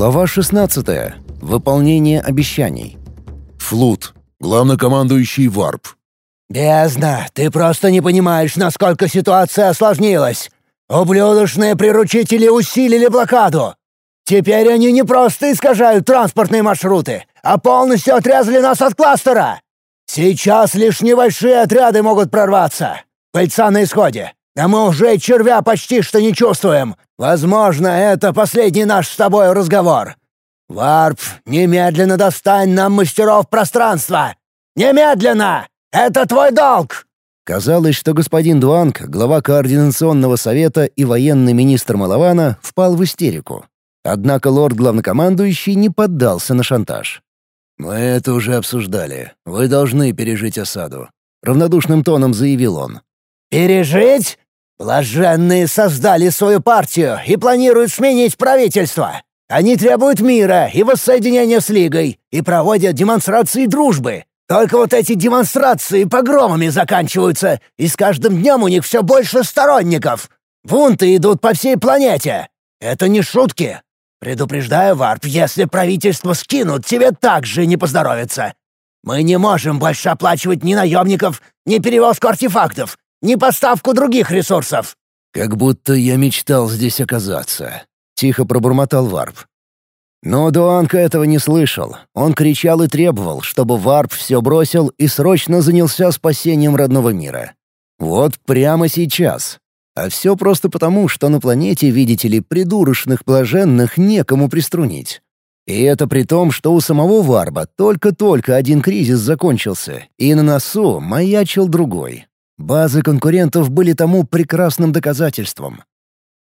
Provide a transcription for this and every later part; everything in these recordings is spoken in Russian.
Глава 16. Выполнение обещаний. Флут. Главнокомандующий Варп. «Бездна, ты просто не понимаешь, насколько ситуация осложнилась. Ублюдочные приручители усилили блокаду. Теперь они не просто искажают транспортные маршруты, а полностью отрезали нас от кластера. Сейчас лишь небольшие отряды могут прорваться. Пыльца на исходе. А мы уже червя почти что не чувствуем. Возможно, это последний наш с тобой разговор. Варп, немедленно достань нам мастеров пространства. Немедленно! Это твой долг!» Казалось, что господин Дуанг, глава координационного совета и военный министр Малавана, впал в истерику. Однако лорд-главнокомандующий не поддался на шантаж. «Мы это уже обсуждали. Вы должны пережить осаду», — равнодушным тоном заявил он. «Пережить? Блаженные создали свою партию и планируют сменить правительство. Они требуют мира и воссоединения с Лигой и проводят демонстрации дружбы. Только вот эти демонстрации погромами заканчиваются, и с каждым днем у них все больше сторонников. Бунты идут по всей планете. Это не шутки. Предупреждаю, Варп, если правительство скинут, тебе также не поздоровится. Мы не можем больше оплачивать ни наемников, ни перевозку артефактов, ни поставку других ресурсов». «Как будто я мечтал здесь оказаться», — тихо пробормотал Варп. Но Дуанка этого не слышал. Он кричал и требовал, чтобы Варп все бросил и срочно занялся спасением родного мира. Вот прямо сейчас. А все просто потому, что на планете, видите ли, придурочных блаженных некому приструнить. И это при том, что у самого Варба только-только один кризис закончился, и на носу маячил другой. Базы конкурентов были тому прекрасным доказательством.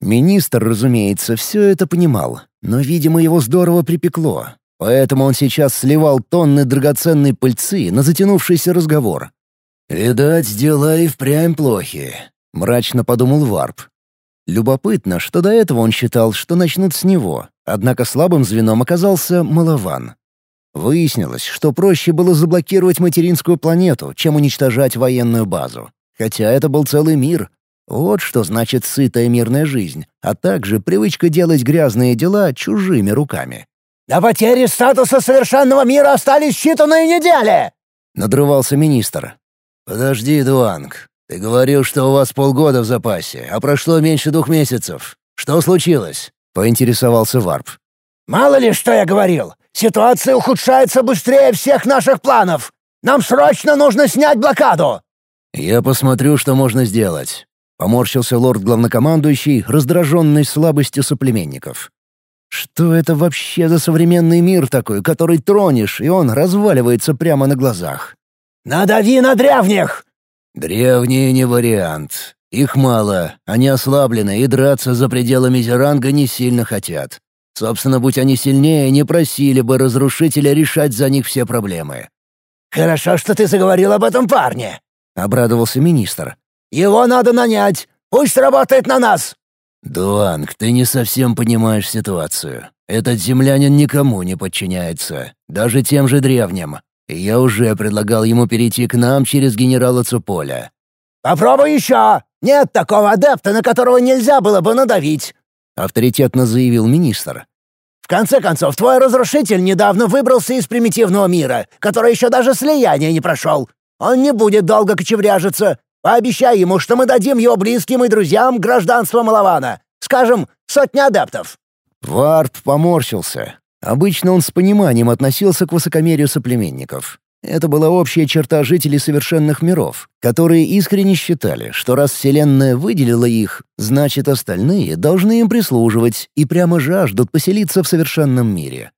Министр, разумеется, все это понимал, но, видимо, его здорово припекло, поэтому он сейчас сливал тонны драгоценной пыльцы на затянувшийся разговор. «Видать, дела и впрямь плохи», — мрачно подумал Варп. Любопытно, что до этого он считал, что начнут с него, однако слабым звеном оказался Малован. Выяснилось, что проще было заблокировать материнскую планету, чем уничтожать военную базу. Хотя это был целый мир. Вот что значит сытая мирная жизнь, а также привычка делать грязные дела чужими руками. «До потери статуса совершенного мира остались считанные недели!» — надрывался министр. «Подожди, Дуанг. Ты говорил, что у вас полгода в запасе, а прошло меньше двух месяцев. Что случилось?» — поинтересовался Варп. «Мало ли, что я говорил. Ситуация ухудшается быстрее всех наших планов. Нам срочно нужно снять блокаду!» «Я посмотрю, что можно сделать», — поморщился лорд-главнокомандующий, раздраженный слабостью соплеменников. «Что это вообще за современный мир такой, который тронешь, и он разваливается прямо на глазах?» «Надави на древних!» «Древние не вариант. Их мало, они ослаблены и драться за пределами Зеранга не сильно хотят. Собственно, будь они сильнее, не просили бы разрушителя решать за них все проблемы. «Хорошо, что ты заговорил об этом парне», — обрадовался министр. «Его надо нанять. Пусть работает на нас». «Дуанг, ты не совсем понимаешь ситуацию. Этот землянин никому не подчиняется, даже тем же древним. Я уже предлагал ему перейти к нам через генерала Цуполя». «Попробуй еще! Нет такого адепта, на которого нельзя было бы надавить авторитетно заявил министр. «В конце концов, твой разрушитель недавно выбрался из примитивного мира, который еще даже слияние не прошел. Он не будет долго кочевряжиться. Пообещай ему, что мы дадим его близким и друзьям гражданство Малавана. Скажем, сотни адептов». Варп поморщился. Обычно он с пониманием относился к высокомерию соплеменников. Это была общая черта жителей совершенных миров, которые искренне считали, что раз Вселенная выделила их, значит остальные должны им прислуживать и прямо жаждут поселиться в совершенном мире.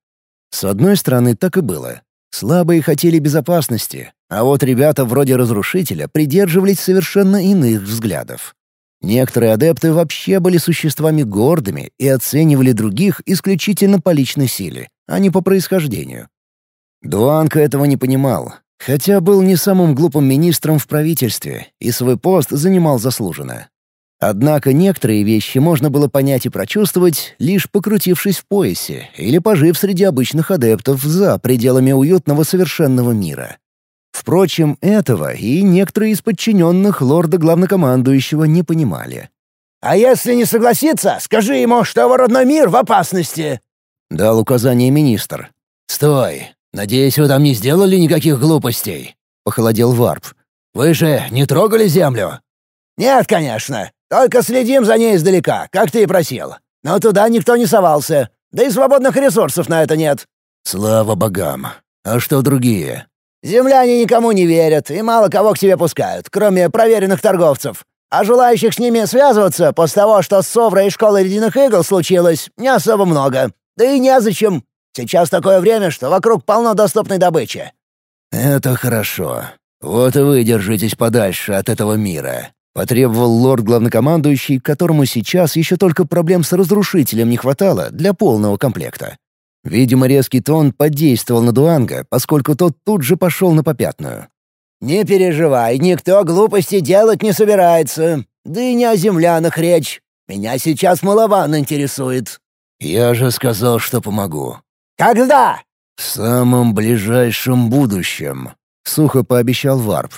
С одной стороны, так и было. Слабые хотели безопасности, а вот ребята вроде Разрушителя придерживались совершенно иных взглядов. Некоторые адепты вообще были существами гордыми и оценивали других исключительно по личной силе, а не по происхождению. Дуанка этого не понимал, хотя был не самым глупым министром в правительстве и свой пост занимал заслуженно. Однако некоторые вещи можно было понять и прочувствовать, лишь покрутившись в поясе или пожив среди обычных адептов за пределами уютного совершенного мира. Впрочем, этого и некоторые из подчиненных лорда-главнокомандующего не понимали. «А если не согласится, скажи ему, что его родной мир в опасности!» Дал указание министр. «Стой! Надеюсь, вы там не сделали никаких глупостей?» — похолодел Варп. «Вы же не трогали землю?» «Нет, конечно. Только следим за ней издалека, как ты и просил. Но туда никто не совался. Да и свободных ресурсов на это нет». «Слава богам. А что другие?» «Земляне никому не верят и мало кого к себе пускают, кроме проверенных торговцев. А желающих с ними связываться после того, что с Соврой и Школой Ледяных Игл случилось, не особо много. Да и незачем. Сейчас такое время, что вокруг полно доступной добычи». «Это хорошо. Вот и вы держитесь подальше от этого мира», — потребовал лорд-главнокомандующий, которому сейчас еще только проблем с разрушителем не хватало для полного комплекта. Видимо, резкий тон подействовал на Дуанга, поскольку тот тут же пошел на попятную. «Не переживай, никто глупости делать не собирается. Да и не о землянах речь. Меня сейчас малован интересует». «Я же сказал, что помогу». «Когда?» «В самом ближайшем будущем», — сухо пообещал Варп.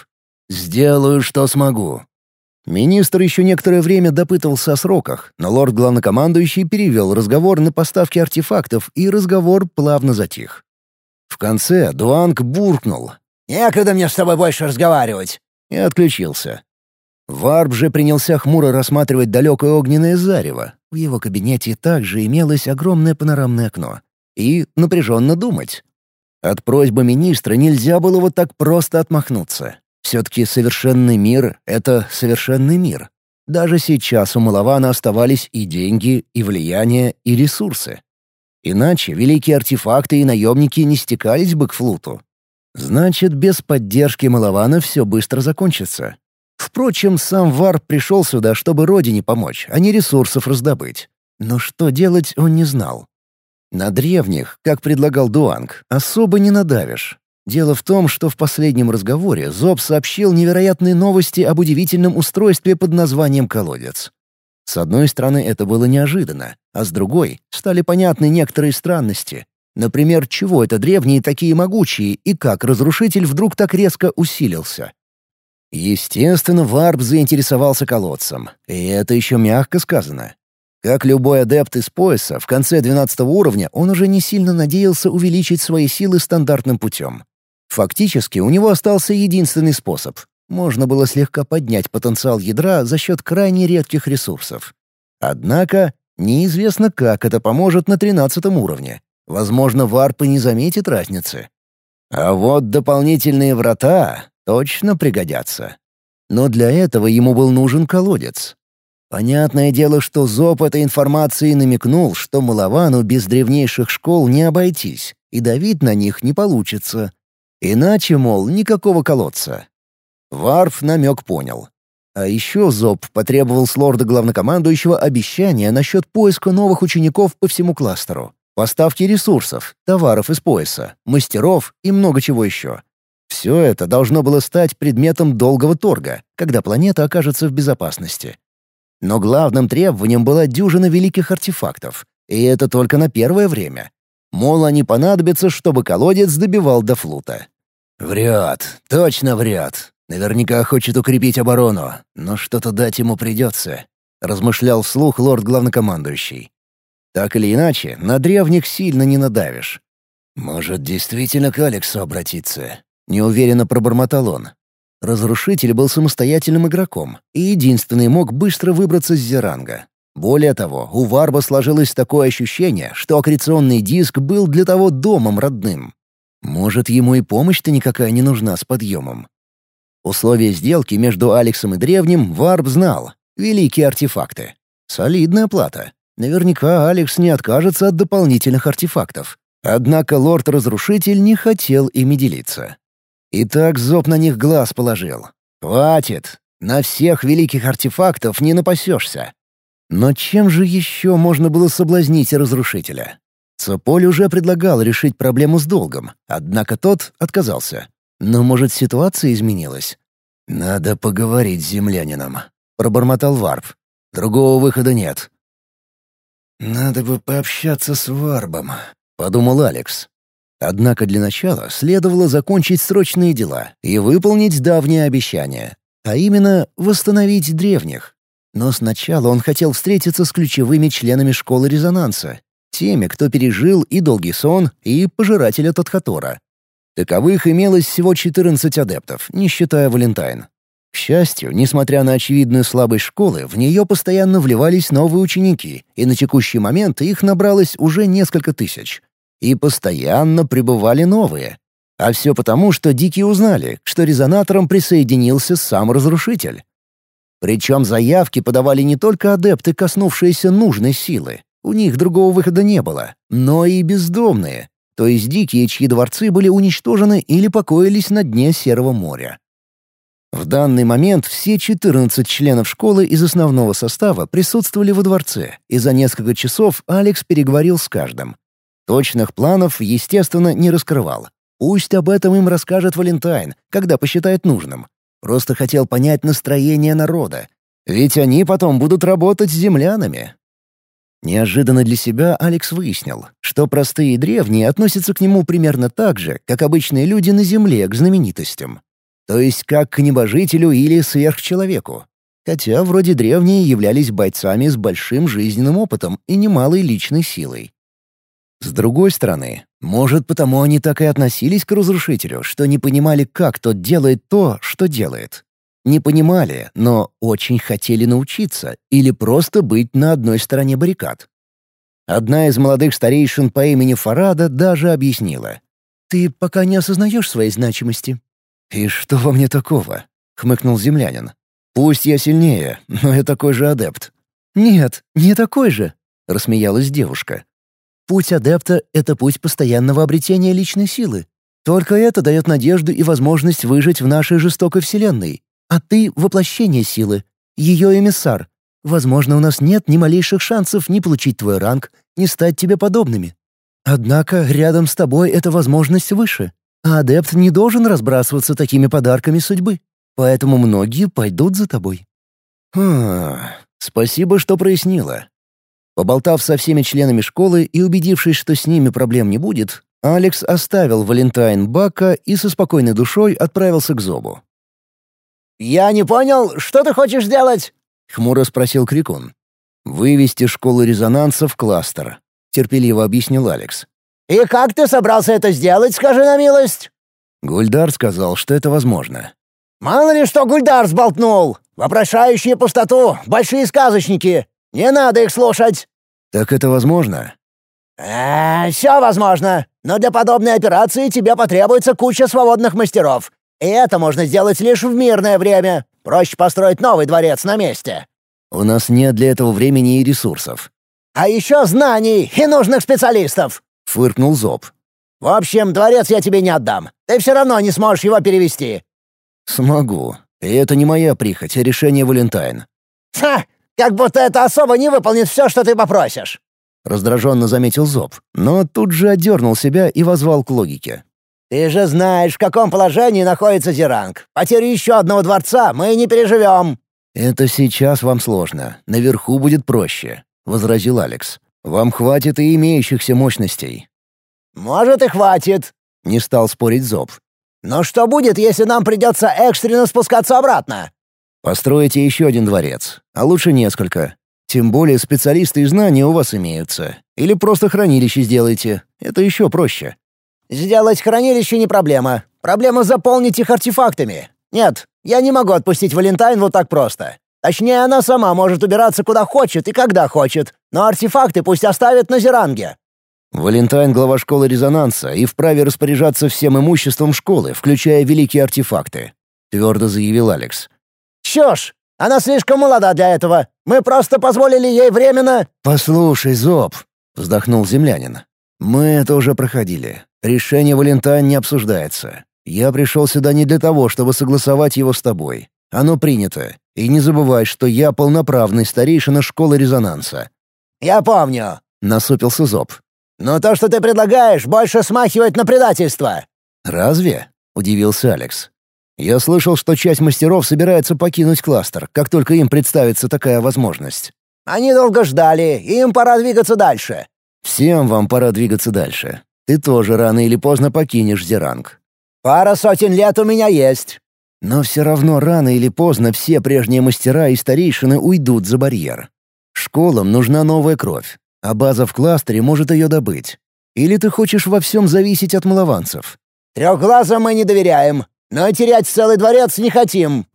«Сделаю, что смогу». Министр еще некоторое время допытывался о сроках, но лорд-главнокомандующий перевел разговор на поставки артефактов, и разговор плавно затих. В конце Дуанг буркнул, Некогда мне с тобой больше разговаривать!» и отключился. Варп же принялся хмуро рассматривать далекое огненное зарево. В его кабинете также имелось огромное панорамное окно. И напряженно думать. От просьбы министра нельзя было вот так просто отмахнуться. Все-таки совершенный мир — это совершенный мир. Даже сейчас у Малавана оставались и деньги, и влияние, и ресурсы. Иначе великие артефакты и наемники не стекались бы к флуту. Значит, без поддержки Малавана все быстро закончится. Впрочем, сам Вар пришел сюда, чтобы родине помочь, а не ресурсов раздобыть. Но что делать он не знал. На древних, как предлагал Дуанг, особо не надавишь. Дело в том, что в последнем разговоре Зоб сообщил невероятные новости об удивительном устройстве под названием «колодец». С одной стороны, это было неожиданно, а с другой — стали понятны некоторые странности, Например, чего это древние такие могучие и как разрушитель вдруг так резко усилился? Естественно, Варп заинтересовался колодцем, и это еще мягко сказано. Как любой адепт из пояса, в конце 12 уровня он уже не сильно надеялся увеличить свои силы стандартным путем. Фактически у него остался единственный способ. Можно было слегка поднять потенциал ядра за счет крайне редких ресурсов. Однако неизвестно, как это поможет на 13 уровне. Возможно, варпы не заметит разницы. А вот дополнительные врата точно пригодятся. Но для этого ему был нужен колодец. Понятное дело, что Зоб этой информацией намекнул, что Маловану без древнейших школ не обойтись, и давить на них не получится. Иначе, мол, никакого колодца. Варф намек понял. А еще Зоб потребовал с лорда главнокомандующего обещания насчет поиска новых учеников по всему кластеру. Поставки ресурсов, товаров из пояса, мастеров и много чего еще. Все это должно было стать предметом долгого торга, когда планета окажется в безопасности. Но главным требованием была дюжина великих артефактов, и это только на первое время. Мол, они понадобятся, чтобы колодец добивал до флута. Вряд, точно вряд. Наверняка хочет укрепить оборону, но что-то дать ему придется, размышлял вслух лорд-главнокомандующий. Так или иначе, на древних сильно не надавишь. «Может, действительно к Алексу обратиться?» — неуверенно пробормотал он. Разрушитель был самостоятельным игроком и единственный мог быстро выбраться с Зеранга. Более того, у Варба сложилось такое ощущение, что аккреционный диск был для того домом родным. Может, ему и помощь-то никакая не нужна с подъемом. Условия сделки между Алексом и Древним Варб знал. Великие артефакты. Солидная плата. Наверняка Алекс не откажется от дополнительных артефактов. Однако лорд-разрушитель не хотел ими делиться. И так Зоб на них глаз положил. «Хватит! На всех великих артефактов не напасешься!» Но чем же еще можно было соблазнить разрушителя? Цополь уже предлагал решить проблему с долгом, однако тот отказался. Но, может, ситуация изменилась? «Надо поговорить с землянином», — пробормотал Варп. «Другого выхода нет. «Надо бы пообщаться с Варбом», — подумал Алекс. Однако для начала следовало закончить срочные дела и выполнить давнее обещание, а именно восстановить древних. Но сначала он хотел встретиться с ключевыми членами школы резонанса. Те теми, кто пережил и долгий сон, и пожирателя Тотхатора. Таковых имелось всего 14 адептов, не считая Валентайн. К счастью, несмотря на очевидную слабость школы, в нее постоянно вливались новые ученики, и на текущий момент их набралось уже несколько тысяч. И постоянно прибывали новые. А все потому, что дикие узнали, что резонатором присоединился сам разрушитель. Причем заявки подавали не только адепты, коснувшиеся нужной силы. У них другого выхода не было, но и бездомные, то есть дикие, чьи дворцы были уничтожены или покоились на дне Серого моря. В данный момент все 14 членов школы из основного состава присутствовали во дворце, и за несколько часов Алекс переговорил с каждым. Точных планов, естественно, не раскрывал. Пусть об этом им расскажет Валентайн, когда посчитает нужным. Просто хотел понять настроение народа. Ведь они потом будут работать с землянами. Неожиданно для себя Алекс выяснил, что простые древние относятся к нему примерно так же, как обычные люди на Земле к знаменитостям. То есть как к небожителю или сверхчеловеку. Хотя вроде древние являлись бойцами с большим жизненным опытом и немалой личной силой. С другой стороны, может, потому они так и относились к разрушителю, что не понимали, как тот делает то, что делает. Не понимали, но очень хотели научиться или просто быть на одной стороне баррикад. Одна из молодых старейшин по имени Фарада даже объяснила. «Ты пока не осознаешь своей значимости. «И что во мне такого?» — хмыкнул землянин. «Пусть я сильнее, но я такой же адепт». «Нет, не такой же», — рассмеялась девушка. «Путь адепта — это путь постоянного обретения личной силы. Только это дает надежду и возможность выжить в нашей жестокой вселенной. А ты — воплощение силы, ее эмиссар. Возможно, у нас нет ни малейших шансов ни получить твой ранг, ни стать тебе подобными. Однако рядом с тобой эта возможность выше. А адепт не должен разбрасываться такими подарками судьбы. Поэтому многие пойдут за тобой. Хм, спасибо, что прояснила. Поболтав со всеми членами школы и убедившись, что с ними проблем не будет, Алекс оставил Валентайн Бака и со спокойной душой отправился к Зобу. «Я не понял, что ты хочешь сделать?» — хмуро спросил Крикун. «Вывести школу резонанса в кластер», — терпеливо объяснил Алекс. «И как ты собрался это сделать, скажи на милость?» Гульдар сказал, что это возможно. «Мало ли что Гульдар сболтнул! Вопрошающие пустоту, большие сказочники! Не надо их слушать!» «Так это возможно?» «Э, все возможно, но для подобной операции тебе потребуется куча свободных мастеров. И это можно сделать лишь в мирное время. Проще построить новый дворец на месте». «У нас нет для этого времени и ресурсов». «А еще знаний и нужных специалистов. — фыркнул Зоб. «В общем, дворец я тебе не отдам. Ты все равно не сможешь его перевести». «Смогу. И это не моя прихоть, а решение Валентайн». «Ха! Как будто это особо не выполнит все, что ты попросишь». Раздраженно заметил Зоб, но тут же отдернул себя и возвал к логике. «Ты же знаешь, в каком положении находится Зеранг. Потерю еще одного дворца мы не переживем». «Это сейчас вам сложно. Наверху будет проще», — возразил Алекс. Вам хватит и имеющихся мощностей». «Может, и хватит», — не стал спорить Зоб. «Но что будет, если нам придется экстренно спускаться обратно?» «Построите еще один дворец, а лучше несколько. Тем более специалисты и знания у вас имеются. Или просто хранилище сделайте. Это еще проще». «Сделать хранилище не проблема. Проблема заполнить их артефактами. Нет, я не могу отпустить Валентайн вот так просто. Точнее, она сама может убираться куда хочет и когда хочет, но артефакты пусть оставят на Зеранге». «Валентайн — глава школы резонанса и вправе распоряжаться всем имуществом школы, включая великие артефакты», — твердо заявил Алекс. «Чё ж, она слишком молода для этого. Мы просто позволили ей временно...» «Послушай, Зоб», — вздохнул землянин. «Мы это уже проходили. Решение Валентайн не обсуждается. Я пришел сюда не для того, чтобы согласовать его с тобой. Оно принято. И не забывай, что я полноправный старейшина школы резонанса». «Я помню», — насупился Зоб. «Но то, что ты предлагаешь, больше смахивает на предательство». «Разве?» — удивился Алекс. «Я слышал, что часть мастеров собирается покинуть кластер, как только им представится такая возможность». «Они долго ждали, им пора двигаться дальше». «Всем вам пора двигаться дальше. Ты тоже рано или поздно покинешь Зеранг». «Пара сотен лет у меня есть». Но все равно рано или поздно все прежние мастера и старейшины уйдут за барьер. Школам нужна новая кровь. а база в кластере может ее добыть. Или ты хочешь во всем зависеть от малованцев? Трехглазым мы не доверяем, но терять целый дворец не хотим.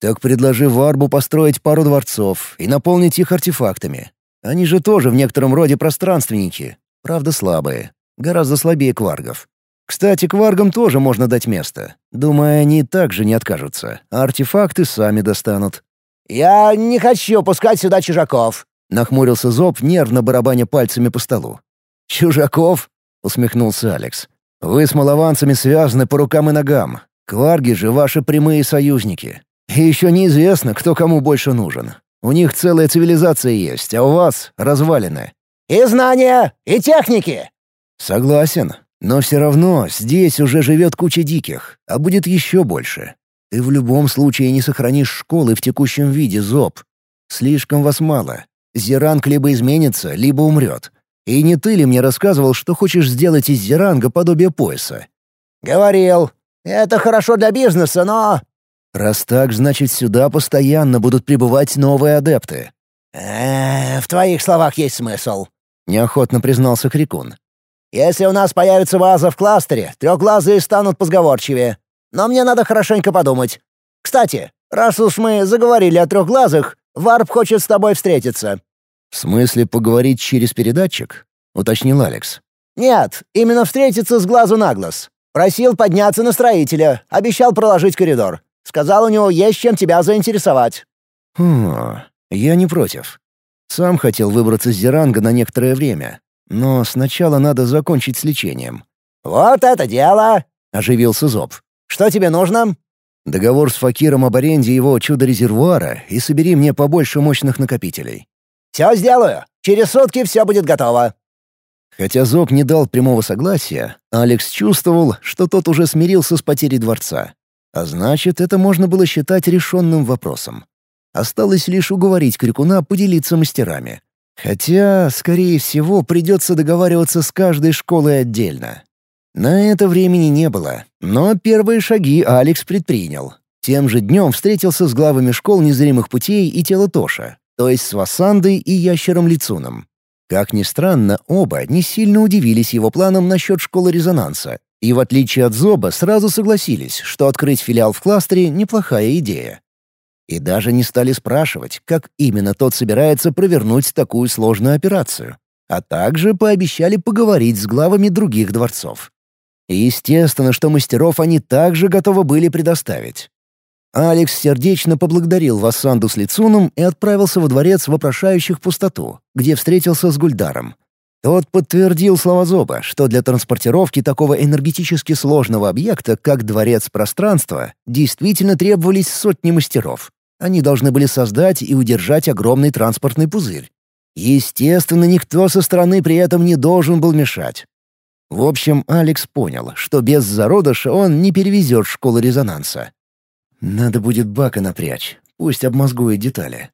Так предложи Варбу построить пару дворцов и наполнить их артефактами. Они же тоже в некотором роде пространственники, правда слабые, гораздо слабее кваргов. Кстати, кваргам тоже можно дать место. Думаю, они также не откажутся, а артефакты сами достанут. «Я не хочу пускать сюда чужаков», — нахмурился Зоб, нервно барабаня пальцами по столу. «Чужаков?» — усмехнулся Алекс. «Вы с малованцами связаны по рукам и ногам. Кварги же ваши прямые союзники. И еще неизвестно, кто кому больше нужен. У них целая цивилизация есть, а у вас — развалины». «И знания, и техники!» «Согласен. Но все равно здесь уже живет куча диких, а будет еще больше. Ты в любом случае не сохранишь школы в текущем виде, Зоб. Слишком вас мало. Зеранг либо изменится, либо умрет. И не ты ли мне рассказывал, что хочешь сделать из Зеранга подобие пояса? Говорил. Это хорошо для бизнеса, но... Раз так, значит, сюда постоянно будут прибывать новые адепты. Э, в твоих словах есть смысл. Неохотно признался Крикун. Если у нас появится база в кластере, трехглазые станут позговорчивее. Но мне надо хорошенько подумать. Кстати, раз уж мы заговорили о трехглазых, Варп хочет с тобой встретиться». «В смысле поговорить через передатчик?» — уточнил Алекс. «Нет, именно встретиться с глазу на глаз. Просил подняться на строителя, обещал проложить коридор. Сказал, у него есть чем тебя заинтересовать». «Хм, я не против. Сам хотел выбраться с Зеранга на некоторое время, но сначала надо закончить с лечением». «Вот это дело!» — оживился Зоб. «Что тебе нужно?» «Договор с Факиром об аренде его чудо-резервуара и собери мне побольше мощных накопителей». «Все сделаю. Через сутки все будет готово». Хотя Зоб не дал прямого согласия, Алекс чувствовал, что тот уже смирился с потерей дворца. А значит, это можно было считать решенным вопросом. Осталось лишь уговорить Крикуна поделиться мастерами. Хотя, скорее всего, придется договариваться с каждой школой отдельно. На это времени не было, но первые шаги Алекс предпринял. Тем же днем встретился с главами школ незримых путей и тела Тоша, то есть с Васандой и Ящером Лицуном. Как ни странно, оба не сильно удивились его планам насчет школы резонанса, и в отличие от Зоба сразу согласились, что открыть филиал в кластере — неплохая идея. И даже не стали спрашивать, как именно тот собирается провернуть такую сложную операцию. А также пообещали поговорить с главами других дворцов. И естественно, что мастеров они также готовы были предоставить. Алекс сердечно поблагодарил Вассанду с Лицуном и отправился во дворец вопрошающих пустоту, где встретился с Гульдаром. Тот подтвердил слова Зоба, что для транспортировки такого энергетически сложного объекта, как дворец пространства, действительно требовались сотни мастеров. Они должны были создать и удержать огромный транспортный пузырь. Естественно, никто со стороны при этом не должен был мешать. В общем, Алекс понял, что без зародыша он не перевезет школу резонанса. Надо будет Бака напрячь, пусть обмозгует детали.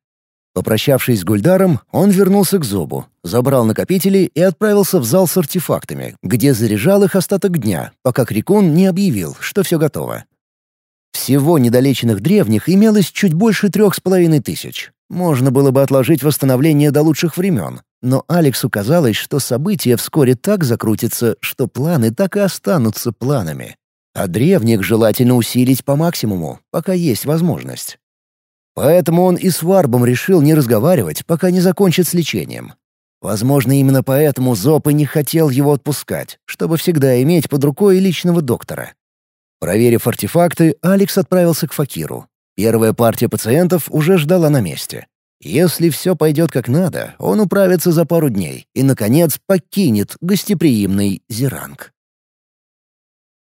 Попрощавшись с Гульдаром, он вернулся к Зобу, забрал накопители и отправился в зал с артефактами, где заряжал их остаток дня, пока Крикун не объявил, что все готово. Всего недолеченных древних имелось чуть больше трех с половиной тысяч. Можно было бы отложить восстановление до лучших времен, но Алексу казалось, что события вскоре так закрутятся, что планы так и останутся планами. А древних желательно усилить по максимуму, пока есть возможность. Поэтому он и с Варбом решил не разговаривать, пока не закончит с лечением. Возможно, именно поэтому Зоп и не хотел его отпускать, чтобы всегда иметь под рукой личного доктора. Проверив артефакты, Алекс отправился к Факиру. Первая партия пациентов уже ждала на месте. Если все пойдет как надо, он управится за пару дней и, наконец, покинет гостеприимный Зеранг.